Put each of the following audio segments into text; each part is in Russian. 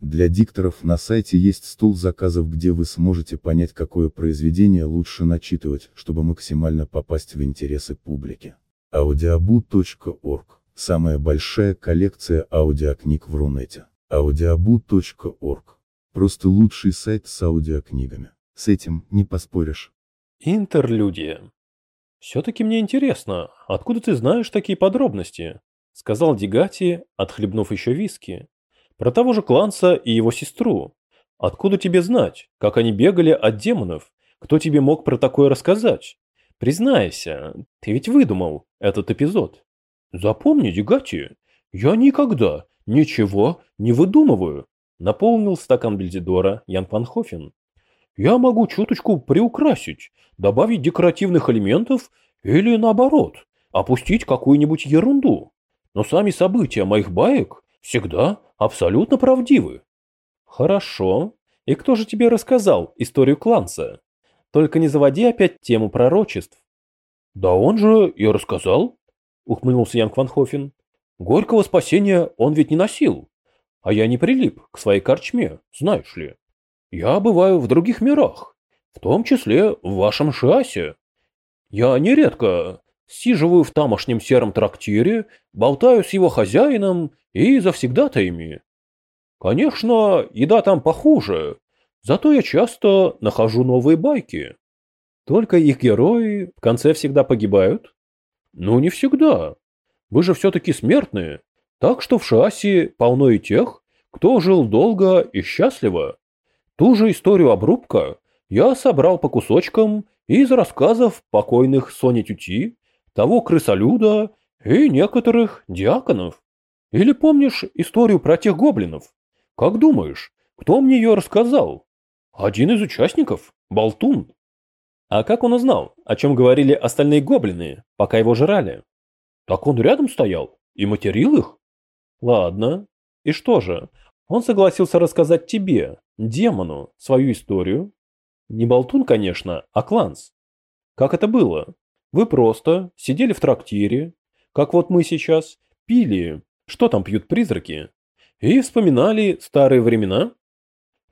Для дикторов на сайте есть стол заказов, где вы сможете понять, какое произведение лучше начитывать, чтобы максимально попасть в интересы публики. audiobu.org – самая большая коллекция аудиокниг в Рунете. audiobu.org – просто лучший сайт с аудиокнигами. С этим не поспоришь. Интерлюдия. «Все-таки мне интересно, откуда ты знаешь такие подробности?» — сказал Дигати, отхлебнув еще виски. Про того же Кланца и его сестру. Откуда тебе знать, как они бегали от демонов? Кто тебе мог про такое рассказать? Признайся, ты ведь выдумал этот эпизод. Запомни, Дегати, я никогда ничего не выдумываю. Наполнил стакан Бельзидора Ян Панхофен. Я могу чуточку приукрасить, добавить декоративных элементов или наоборот, опустить какую-нибудь ерунду. Но сами события моих баек всегда абсолютно правдивы. Хорошо. И кто же тебе рассказал историю Кланца? Только не заводи опять тему пророчеств. Да он же и рассказал, ухмыльнулся Янг Ван Хофен. Горького спасения он ведь не носил. А я не прилип к своей корчме, знаешь ли. Я бываю в других мирах, в том числе в вашем шасе. Я нередко сиживаю в тамошнем сером трактире, болтаю с его хозяином и завсегдатаями. Конечно, еда там похуже, зато я часто нахожу новые байки. Только их герои в конце всегда погибают? Ну, не всегда. Вы же все-таки смертные, так что в шасси полно и тех, кто жил долго и счастливо. Ту же историю обрубка я собрал по кусочкам из рассказов покойных Сони Тюти, того крысолюда и некоторых диаконов. Или помнишь историю про тех гоблинов? Как думаешь, кто мне ее рассказал? Один из участников, Болтун. А как он узнал, о чем говорили остальные гоблины, пока его жрали? Так он рядом стоял и материл их? Ладно. И что же, он согласился рассказать тебе, демону, свою историю? Не Болтун, конечно, а Кланс. Как это было? Вы просто сидели в трактире, как вот мы сейчас, пили что там пьют призраки? И вспоминали старые времена?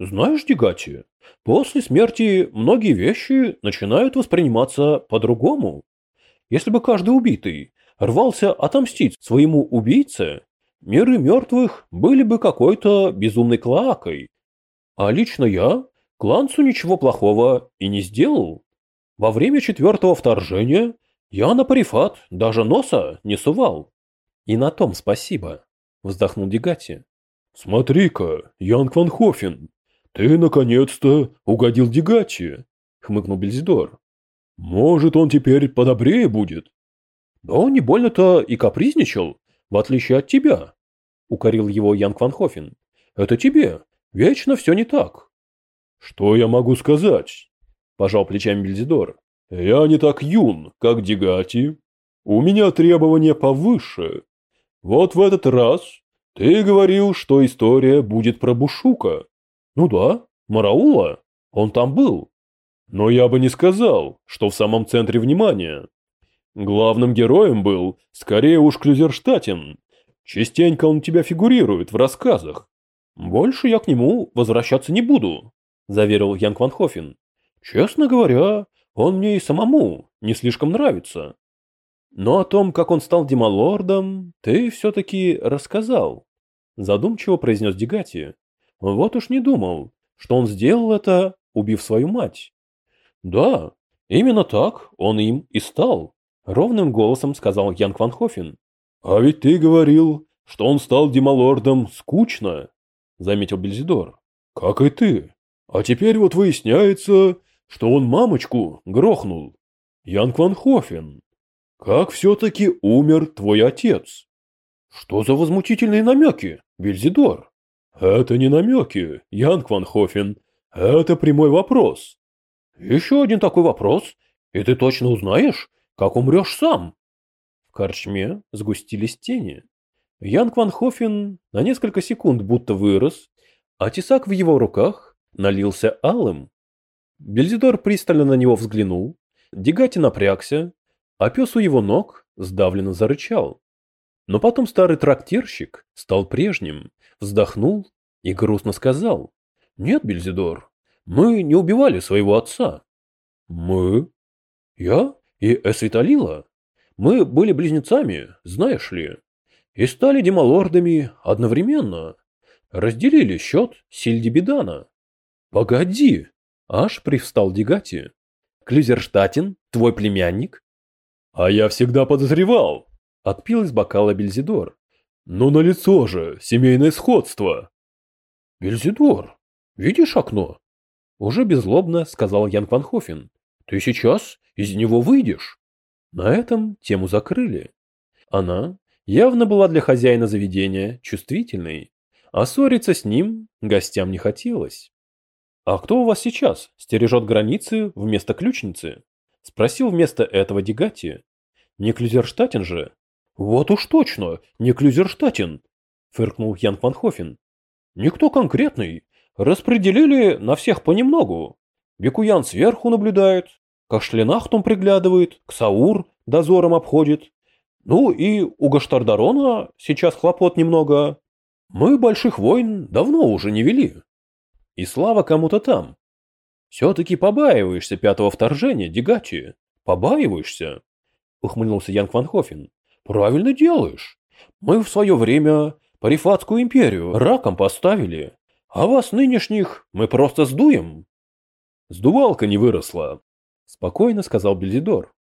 Знаешь, Дегати, после смерти многие вещи начинают восприниматься по-другому. Если бы каждый убитый рвался отомстить своему убийце, миры мертвых были бы какой-то безумной клоакой. А лично я кланцу ничего плохого и не сделал. Во время четвертого вторжения я на парифат даже носа не сувал. И на том спасибо, вздохнул Дегати. Смотри-ка, Янг Ван Хофен, ты наконец-то угодил Дегати, хмыкнул Бельзидор. Может, он теперь подобрее будет? Да он не больно-то и капризничал, в отличие от тебя, укорил его Янг Ван Хофен. Это тебе, вечно все не так. Что я могу сказать? Пожал плечами Бельзидор. Я не так юн, как Дегати. У меня требования повыше. Вот в этот раз ты говорил, что история будет про Бушука. Ну да, Мараула, он там был. Но я бы не сказал, что в самом центре внимания. Главным героем был, скорее уж Клюзерштатен. Частенько он тебя фигурирует в рассказах. Больше я к нему возвращаться не буду, заверил Янг Ван Хофен. Честно говоря, он мне и самому не слишком нравится. Но о том, как он стал демалордом, ты все-таки рассказал. Задумчиво произнес Дегати. Вот уж не думал, что он сделал это, убив свою мать. Да, именно так он им и стал. Ровным голосом сказал Янг Ван. А ведь ты говорил, что он стал демалордом скучно, заметил Бельзидор. Как и ты. А теперь вот выясняется, что он мамочку грохнул. Янг Ван Хофен. Как все-таки умер твой отец? Что за возмутительные намеки, Вильзидор? Это не намеки, Янг Ван Хофен. Это прямой вопрос. Еще один такой вопрос, и ты точно узнаешь, как умрешь сам. В корчме сгустились тени. Ян Кванхофен на несколько секунд будто вырос, а тесак в его руках налился алым. Бельзидор пристально на него взглянул, Дегати напрягся, а пес у его ног сдавленно зарычал. Но потом старый трактирщик стал прежним, вздохнул и грустно сказал. «Нет, Бельзидор, мы не убивали своего отца». «Мы?» «Я и Эсвиталила. Мы были близнецами, знаешь ли, и стали демалордами одновременно. Разделили счет Сильдибедана». «Погоди!» – аж привстал Дегати. «Клюзерштатен, твой племянник?» «А я всегда подозревал!» – отпил из бокала Бельзидор. «Но на лицо же семейное сходство!» «Бельзидор, видишь окно?» Уже беззлобно сказал Ян Ванхофен. «Ты сейчас из него выйдешь?» На этом тему закрыли. Она явно была для хозяина заведения чувствительной, а ссориться с ним гостям не хотелось. «А кто у вас сейчас стережет границы вместо ключницы?» – спросил вместо этого Дегати. «Не Клюзерштатен же?» «Вот уж точно, не Клюзерштатен!» – фыркнул Ян Ванхофен. «Никто конкретный. Распределили на всех понемногу. Бекуян сверху наблюдает, Кашлянахтом приглядывает, Ксаур дозором обходит. Ну и у Гаштардарона сейчас хлопот немного. Мы больших войн давно уже не вели. И слава кому-то там. Все-таки побаиваешься пятого вторжения, Дегачи. Побаиваешься? Ухмыльнулся Ян Кванхофен. Правильно делаешь. Мы в свое время Парифатскую империю раком поставили, а вас нынешних мы просто сдуем. Сдувалка не выросла, спокойно сказал Бельзидор.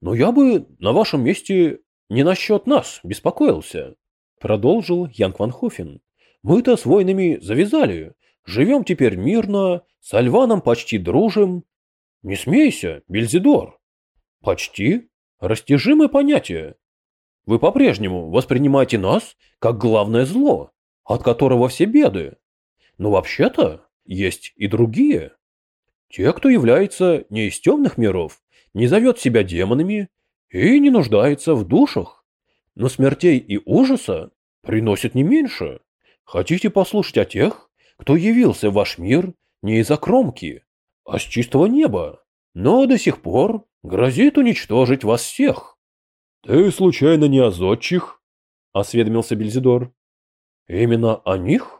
Но я бы на вашем месте не насчет нас беспокоился, продолжил Ян Кванхофен. Мы-то с войнами завязали, живем теперь мирно, с Альваном почти дружим. Не смейся, Бельзидор. Почти растяжимое понятие. Вы по-прежнему воспринимаете нас как главное зло, от которого все беды. Но вообще-то есть и другие. Те, кто является не из темных миров, не зовет себя демонами и не нуждается в душах. Но смертей и ужаса приносит не меньше. Хотите послушать о тех, кто явился в ваш мир не из-за кромки, а с чистого неба, но до сих пор грозит уничтожить вас всех? «Ты случайно не о зодчих?» — осведомился Бельзидор. «Именно о них?»